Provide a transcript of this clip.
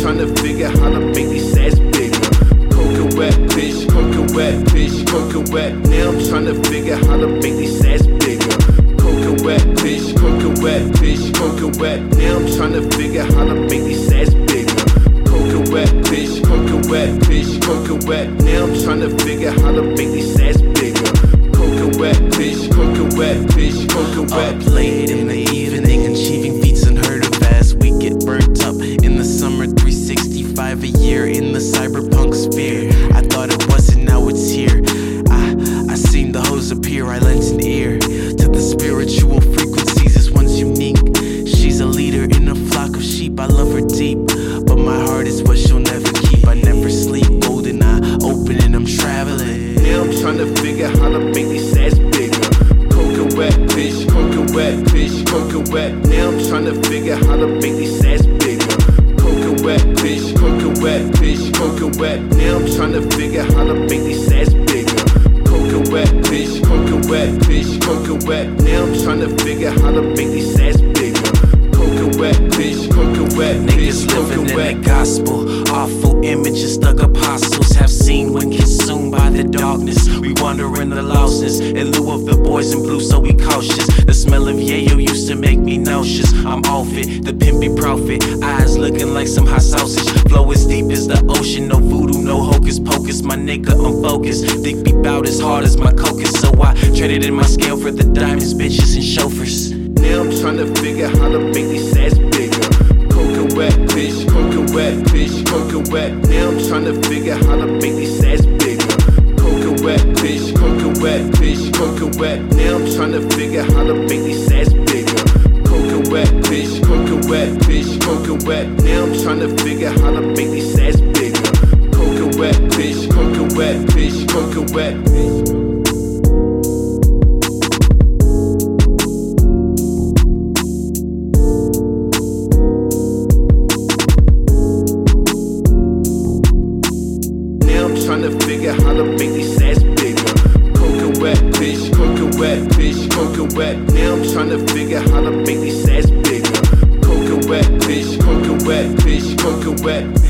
trying to figure how to make these ass bigger. Coca wet bitch, coca wet bitch, coca wet. Now I'm trying to figure how to make these ass bigger. Coca wet bitch, coca wet bitch, coca wet. Now I'm trying to figure how to make these ass bigger. Coca wet bitch, coca wet bitch, coca wet. Year in the cyberpunk sphere. I thought it wasn't, now it's here. I I seen the hose appear. I lent an ear to the spiritual frequencies. This one's unique. She's a leader in a flock of sheep. I love her deep, but my heart is what she'll never keep. I never sleep. Golden eye open and I'm traveling. Now I'm trying to figure how to make these ass bigger. Coca wet, fish, coca wet, fish, coca wet. Now I'm trying to figure how to make these ass wet. Now I'm trying to figure how to make these ass bigger. Coca wet, coca wet, coca wet. Now I'm trying to figure how to make these ass bigger. Coca wet, coca wet, fish, Niggas living in the gospel. Awful images, thug apostles have seen when consumed by the darkness. We wander in the lostness in lieu of the boys in blue, so we cautious. The smell of yayo used to make me nauseous. I'm off it, the pimpy prophet. Eyes looking like some hot sausage. Flow as deep as the ocean. Hocus pocus. My nigga, I'm focused. Think be bout as hard as my cocus. So I traded in my scale for the diamonds, bitches, and chauffeurs. Now I'm trying to figure how to make these ass bigger. Coca wet, bitch, coca wet, bitch, coca wet. Now I'm trying to figure how to make these ass bigger. Coca wet, bitch, coca wet, bitch, coca wet. Now I'm trying to figure how to make these ass bigger. Coca wet, fish, coca wet, fish, coca wet. Now I'm trying to figure how to make these ass bigger. Wet, fish, coca wet. Fish. Now I'm trying to figure how to make these ass bigger. Coca wet, fish, coca wet, fish, coca wet. Now I'm trying to figure how to make these ass bigger. Coca wet, fish, coca wet, fish, coca wet.